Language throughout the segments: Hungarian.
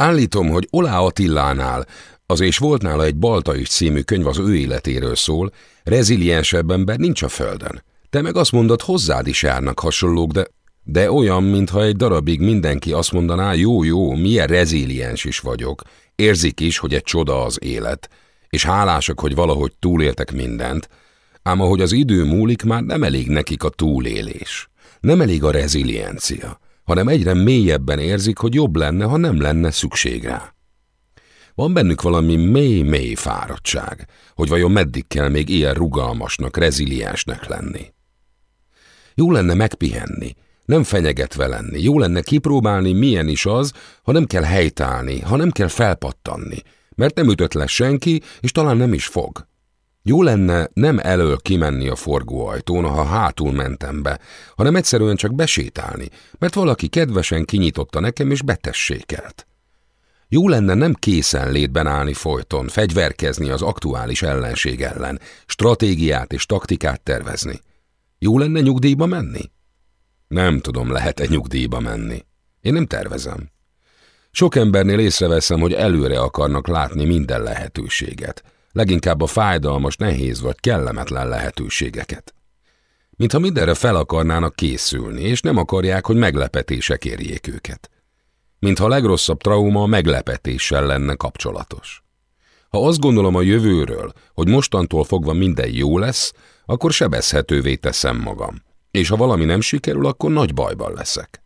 Állítom, hogy Olá Attillánál, az és volt nála egy Balta is című könyv az ő életéről szól, reziliensebb ember nincs a földön. Te meg azt mondod, hozzád is járnak hasonlók, de, de olyan, mintha egy darabig mindenki azt mondaná, jó, jó, milyen reziliens is vagyok. Érzik is, hogy egy csoda az élet, és hálásak, hogy valahogy túléltek mindent, ám ahogy az idő múlik, már nem elég nekik a túlélés. Nem elég a reziliencia, hanem egyre mélyebben érzik, hogy jobb lenne, ha nem lenne szükség rá. Van bennük valami mély-mély fáradtság, hogy vajon meddig kell még ilyen rugalmasnak, reziliensnek lenni. Jó lenne megpihenni, nem fenyegetve lenni, jó lenne kipróbálni, milyen is az, ha nem kell helytállni, ha nem kell felpattanni, mert nem ütött le senki, és talán nem is fog. Jó lenne nem elől kimenni a forgóajtón, ha hátul mentem be, hanem egyszerűen csak besétálni, mert valaki kedvesen kinyitotta nekem és betessékelt. Jó lenne nem készen létben állni folyton, fegyverkezni az aktuális ellenség ellen, stratégiát és taktikát tervezni. Jó lenne nyugdíjba menni? Nem tudom, lehet-e nyugdíjba menni. Én nem tervezem. Sok embernél észreveszem, hogy előre akarnak látni minden lehetőséget, leginkább a fájdalmas, nehéz vagy kellemetlen lehetőségeket. Mintha mindenre fel akarnának készülni, és nem akarják, hogy meglepetések érjék őket. Mintha a legrosszabb trauma a meglepetéssel lenne kapcsolatos. Ha azt gondolom a jövőről, hogy mostantól fogva minden jó lesz, akkor sebezhetővé teszem magam, és ha valami nem sikerül, akkor nagy bajban leszek.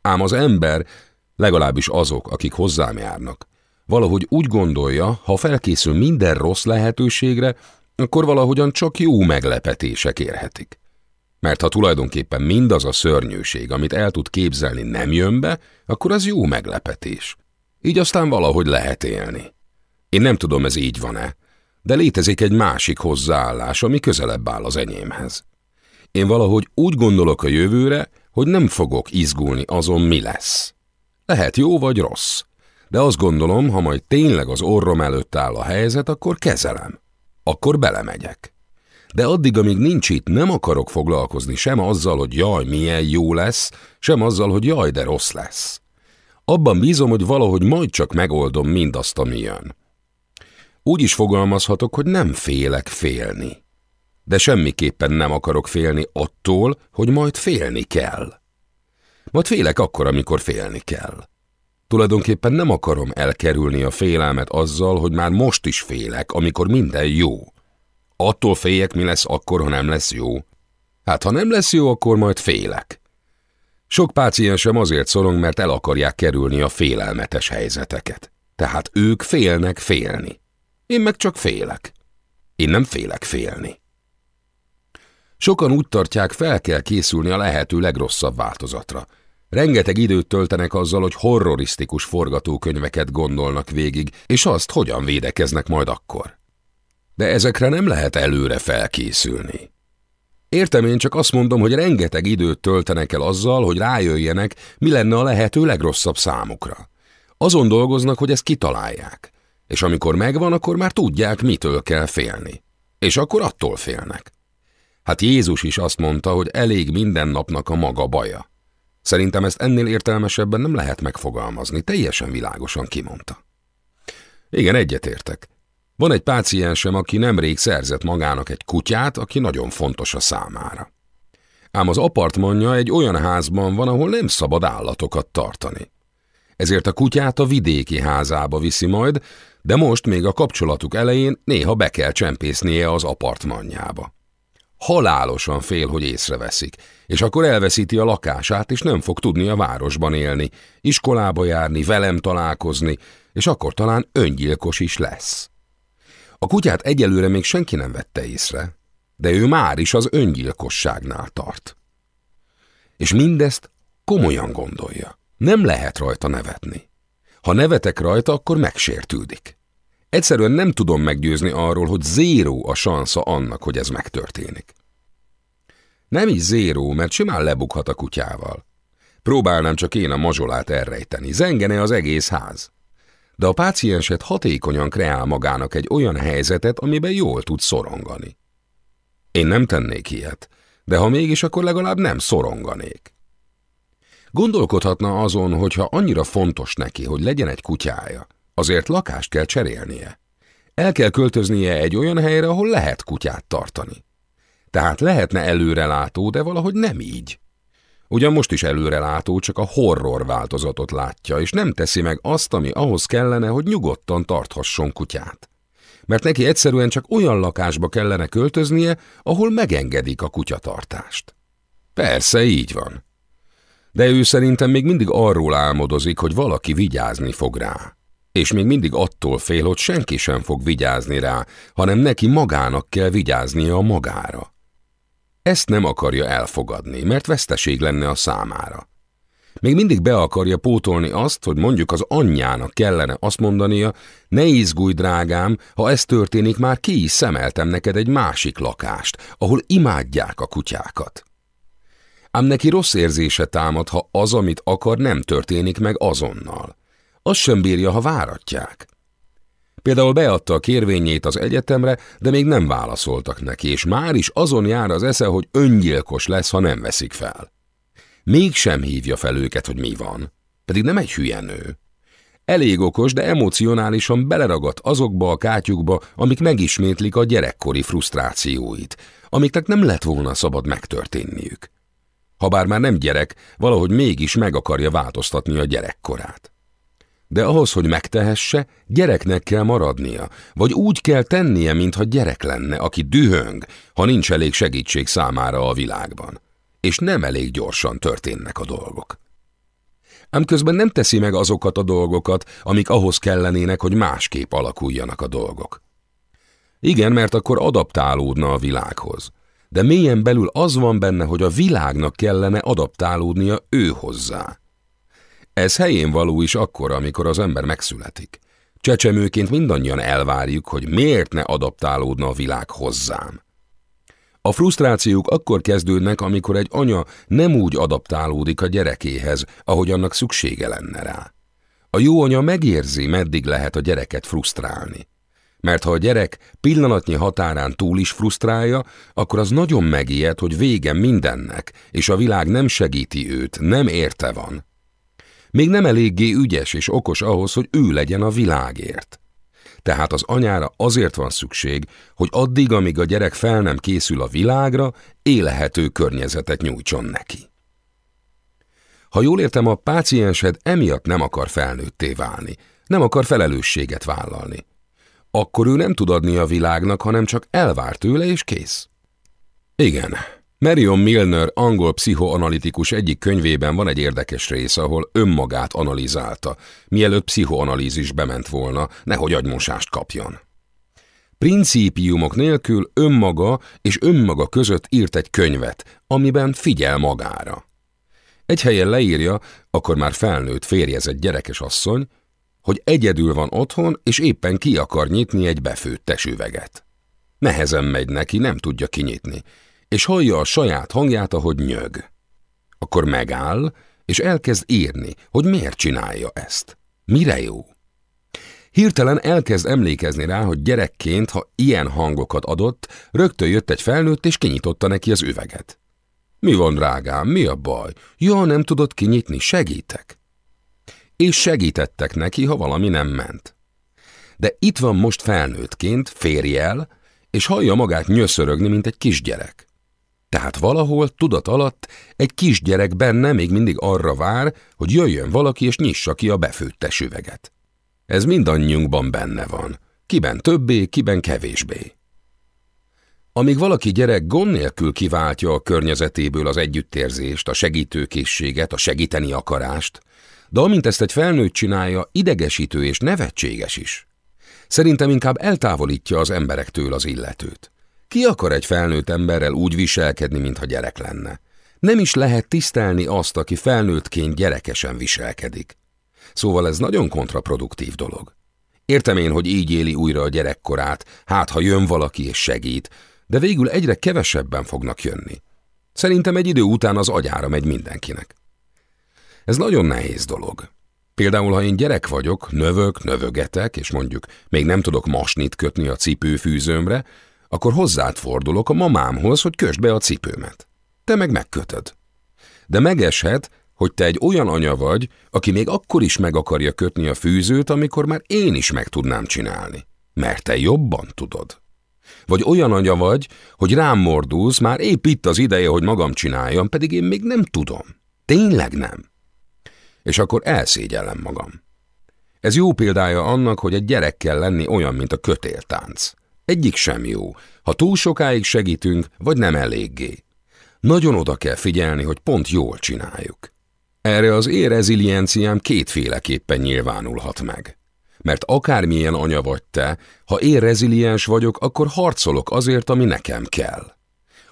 Ám az ember, legalábbis azok, akik hozzám járnak, valahogy úgy gondolja, ha felkészül minden rossz lehetőségre, akkor valahogyan csak jó meglepetések érhetik. Mert ha tulajdonképpen mindaz a szörnyűség, amit el tud képzelni, nem jön be, akkor az jó meglepetés. Így aztán valahogy lehet élni. Én nem tudom, ez így van-e, de létezik egy másik hozzáállás, ami közelebb áll az enyémhez. Én valahogy úgy gondolok a jövőre, hogy nem fogok izgulni azon, mi lesz. Lehet jó vagy rossz, de azt gondolom, ha majd tényleg az orrom előtt áll a helyzet, akkor kezelem. Akkor belemegyek. De addig, amíg nincs itt, nem akarok foglalkozni sem azzal, hogy jaj, milyen jó lesz, sem azzal, hogy jaj, de rossz lesz. Abban bízom, hogy valahogy majd csak megoldom mindazt, ami jön. Úgy is fogalmazhatok, hogy nem félek félni. De semmiképpen nem akarok félni attól, hogy majd félni kell. Majd félek akkor, amikor félni kell. Tulajdonképpen nem akarom elkerülni a félelmet azzal, hogy már most is félek, amikor minden jó. Attól féljek, mi lesz akkor, ha nem lesz jó. Hát ha nem lesz jó, akkor majd félek. Sok páciensem azért szorong, mert el akarják kerülni a félelmetes helyzeteket. Tehát ők félnek félni. Én meg csak félek. Én nem félek félni. Sokan úgy tartják, fel kell készülni a lehető legrosszabb változatra. Rengeteg időt töltenek azzal, hogy horrorisztikus forgatókönyveket gondolnak végig, és azt, hogyan védekeznek majd akkor. De ezekre nem lehet előre felkészülni. Értem, én csak azt mondom, hogy rengeteg időt töltenek el azzal, hogy rájöjjenek, mi lenne a lehető legrosszabb számukra. Azon dolgoznak, hogy ezt kitalálják. És amikor megvan, akkor már tudják, mitől kell félni. És akkor attól félnek. Hát Jézus is azt mondta, hogy elég minden napnak a maga baja. Szerintem ezt ennél értelmesebben nem lehet megfogalmazni, teljesen világosan kimondta. Igen, egyetértek. Van egy páciensem, aki nemrég szerzett magának egy kutyát, aki nagyon fontos a számára. Ám az apartmanja egy olyan házban van, ahol nem szabad állatokat tartani. Ezért a kutyát a vidéki házába viszi majd, de most még a kapcsolatuk elején néha be kell csempésznie az apartmanjába. Halálosan fél, hogy észreveszik, és akkor elveszíti a lakását, és nem fog tudni a városban élni, iskolába járni, velem találkozni, és akkor talán öngyilkos is lesz. A kutyát egyelőre még senki nem vette észre, de ő már is az öngyilkosságnál tart. És mindezt komolyan gondolja. Nem lehet rajta nevetni. Ha nevetek rajta, akkor megsértődik. Egyszerűen nem tudom meggyőzni arról, hogy zéró a sansza annak, hogy ez megtörténik. Nem is zéró, mert simán lebukhat a kutyával. Próbálnám csak én a mazsolát elrejteni, zengene az egész ház. De a pácienset hatékonyan kreál magának egy olyan helyzetet, amiben jól tud szorongani. Én nem tennék ilyet, de ha mégis, akkor legalább nem szoronganék. Gondolkodhatna azon, hogyha annyira fontos neki, hogy legyen egy kutyája, azért lakást kell cserélnie. El kell költöznie egy olyan helyre, ahol lehet kutyát tartani. Tehát lehetne előrelátó, de valahogy nem így. Ugyan most is előrelátó, csak a horror változatot látja, és nem teszi meg azt, ami ahhoz kellene, hogy nyugodtan tarthasson kutyát. Mert neki egyszerűen csak olyan lakásba kellene költöznie, ahol megengedik a kutyatartást. Persze, így van. De ő szerintem még mindig arról álmodozik, hogy valaki vigyázni fog rá. És még mindig attól fél, hogy senki sem fog vigyázni rá, hanem neki magának kell vigyáznia a magára. Ezt nem akarja elfogadni, mert veszteség lenne a számára. Még mindig be akarja pótolni azt, hogy mondjuk az anyjának kellene azt mondania, ne izgulj, drágám, ha ez történik, már ki is szemeltem neked egy másik lakást, ahol imádják a kutyákat. Ám neki rossz érzése támad, ha az, amit akar, nem történik meg azonnal. Azt sem bírja, ha váratják. Például beadta a kérvényét az egyetemre, de még nem válaszoltak neki, és már is azon jár az esze, hogy öngyilkos lesz, ha nem veszik fel. Mégsem hívja fel őket, hogy mi van, pedig nem egy hülye nő. Elég okos, de emocionálisan beleragadt azokba a kátyukba, amik megismétlik a gyerekkori frusztrációit, amiknek nem lett volna szabad megtörténniük. Habár már nem gyerek, valahogy mégis meg akarja változtatni a gyerekkorát. De ahhoz, hogy megtehesse, gyereknek kell maradnia, vagy úgy kell tennie, mintha gyerek lenne, aki dühöng, ha nincs elég segítség számára a világban. És nem elég gyorsan történnek a dolgok. Ám közben nem teszi meg azokat a dolgokat, amik ahhoz kellenének, hogy másképp alakuljanak a dolgok. Igen, mert akkor adaptálódna a világhoz. De mélyen belül az van benne, hogy a világnak kellene adaptálódnia ő hozzá. Ez helyén való is akkor, amikor az ember megszületik. Csecsemőként mindannyian elvárjuk, hogy miért ne adaptálódna a világ hozzám. A frusztrációk akkor kezdődnek, amikor egy anya nem úgy adaptálódik a gyerekéhez, ahogy annak szüksége lenne rá. A jó anya megérzi, meddig lehet a gyereket frusztrálni. Mert ha a gyerek pillanatnyi határán túl is frusztrálja, akkor az nagyon megijed, hogy vége mindennek, és a világ nem segíti őt, nem érte van. Még nem eléggé ügyes és okos ahhoz, hogy ő legyen a világért. Tehát az anyára azért van szükség, hogy addig, amíg a gyerek fel nem készül a világra, élhető környezetet nyújtson neki. Ha jól értem, a páciensed emiatt nem akar felnőtté válni, nem akar felelősséget vállalni. Akkor ő nem tud adni a világnak, hanem csak elvár tőle és kész. Igen, Marion Milner angol pszichoanalitikus egyik könyvében van egy érdekes rész, ahol önmagát analizálta, mielőtt pszichoanalízisbe ment volna, nehogy agymosást kapjon. Principiumok nélkül önmaga és önmaga között írt egy könyvet, amiben figyel magára. Egy helyen leírja, akkor már felnőtt férjezett gyerekes asszony, hogy egyedül van otthon, és éppen ki akar nyitni egy befőttes üveget. Nehezen megy neki, nem tudja kinyitni, és hallja a saját hangját, ahogy nyög. Akkor megáll, és elkezd írni, hogy miért csinálja ezt. Mire jó? Hirtelen elkezd emlékezni rá, hogy gyerekként, ha ilyen hangokat adott, rögtön jött egy felnőtt, és kinyitotta neki az üveget. Mi van, drágám, mi a baj? Ja, nem tudod kinyitni, segítek. És segítettek neki, ha valami nem ment. De itt van most felnőttként, férjel, és hallja magát nyöszörögni, mint egy kisgyerek. Tehát valahol, tudat alatt, egy kisgyerek benne még mindig arra vár, hogy jöjjön valaki és nyissa ki a befőttes üveget. Ez mindannyiunkban benne van, kiben többé, kiben kevésbé. Amíg valaki gyerek gond nélkül kiváltja a környezetéből az együttérzést, a segítőkészséget, a segíteni akarást, de amint ezt egy felnőtt csinálja, idegesítő és nevetséges is. Szerintem inkább eltávolítja az emberektől az illetőt. Ki akar egy felnőtt emberrel úgy viselkedni, mintha gyerek lenne? Nem is lehet tisztelni azt, aki felnőttként gyerekesen viselkedik. Szóval ez nagyon kontraproduktív dolog. Értem én, hogy így éli újra a gyerekkorát, hát ha jön valaki és segít, de végül egyre kevesebben fognak jönni. Szerintem egy idő után az agyára megy mindenkinek. Ez nagyon nehéz dolog. Például, ha én gyerek vagyok, növök, növögetek, és mondjuk még nem tudok masnit kötni a cipőfűzőmre, akkor hozzád fordulok a mamámhoz, hogy kösd be a cipőmet. Te meg megkötöd. De megeshet, hogy te egy olyan anya vagy, aki még akkor is meg akarja kötni a fűzőt, amikor már én is meg tudnám csinálni. Mert te jobban tudod. Vagy olyan anya vagy, hogy rám mordulsz, már épp itt az ideje, hogy magam csináljam, pedig én még nem tudom. Tényleg nem. És akkor elszégyellem magam. Ez jó példája annak, hogy egy gyerek kell lenni olyan, mint a kötéltánc. Egyik sem jó, ha túl sokáig segítünk, vagy nem eléggé. Nagyon oda kell figyelni, hogy pont jól csináljuk. Erre az én rezilienciám kétféleképpen nyilvánulhat meg. Mert akármilyen anya vagy te, ha én vagyok, akkor harcolok azért, ami nekem kell.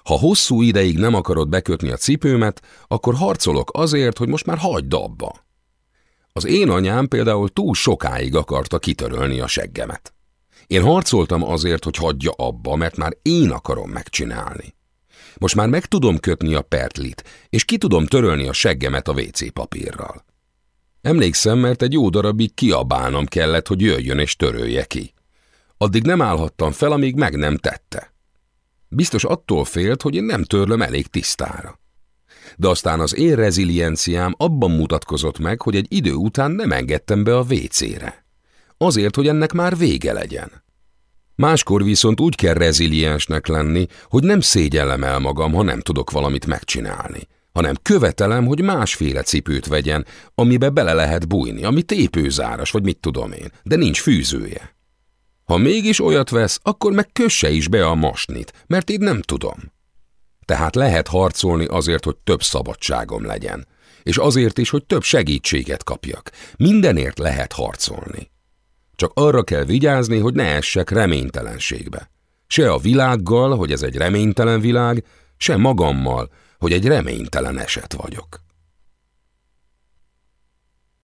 Ha hosszú ideig nem akarod bekötni a cipőmet, akkor harcolok azért, hogy most már hagyd abba. Az én anyám például túl sokáig akarta kitörölni a seggemet. Én harcoltam azért, hogy hagyja abba, mert már én akarom megcsinálni. Most már meg tudom kötni a pertlit, és ki tudom törölni a seggemet a WC papírral. Emlékszem, mert egy jó darabig kiabálnom kellett, hogy jöjjön és törölje ki. Addig nem állhattam fel, amíg meg nem tette. Biztos attól félt, hogy én nem törlöm elég tisztára. De aztán az én rezilienciám abban mutatkozott meg, hogy egy idő után nem engedtem be a vécére. Azért, hogy ennek már vége legyen. Máskor viszont úgy kell reziliensnek lenni, hogy nem szégyellem el magam, ha nem tudok valamit megcsinálni, hanem követelem, hogy másféle cipőt vegyen, amibe bele lehet bújni, ami tépőzáras, vagy mit tudom én, de nincs fűzője. Ha mégis olyat vesz, akkor meg kösse is be a masnit, mert én nem tudom. Tehát lehet harcolni azért, hogy több szabadságom legyen, és azért is, hogy több segítséget kapjak. Mindenért lehet harcolni. Csak arra kell vigyázni, hogy ne essek reménytelenségbe. Se a világgal, hogy ez egy reménytelen világ, se magammal, hogy egy reménytelen eset vagyok.